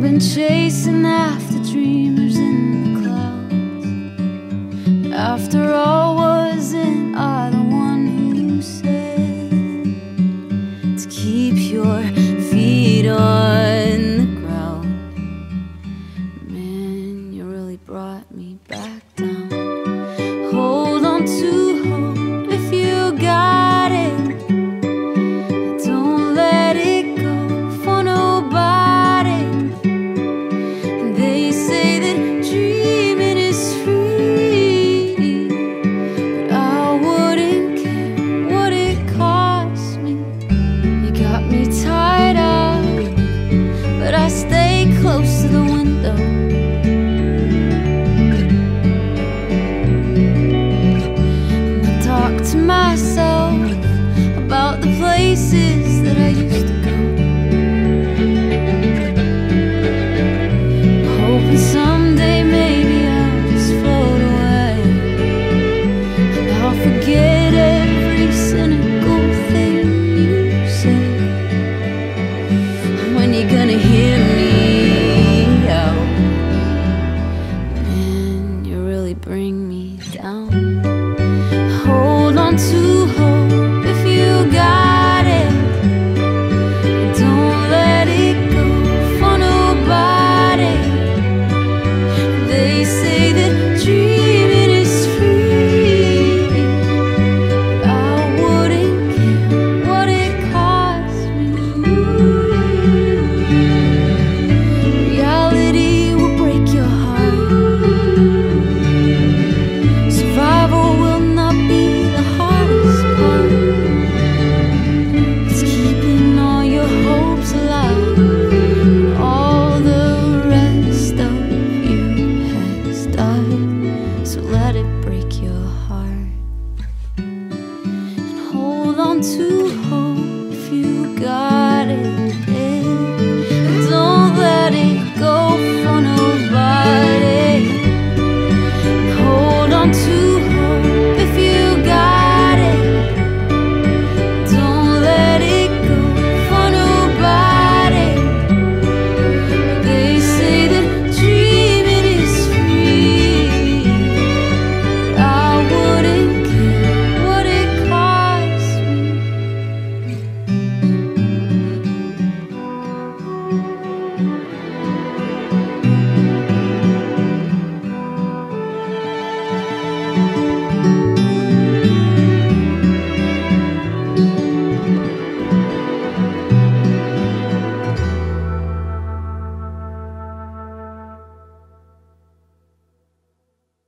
I've been chasing after dreamers in the clouds. After all, wasn't I the one who said to keep your feet on? so let it break your heart. And hold on to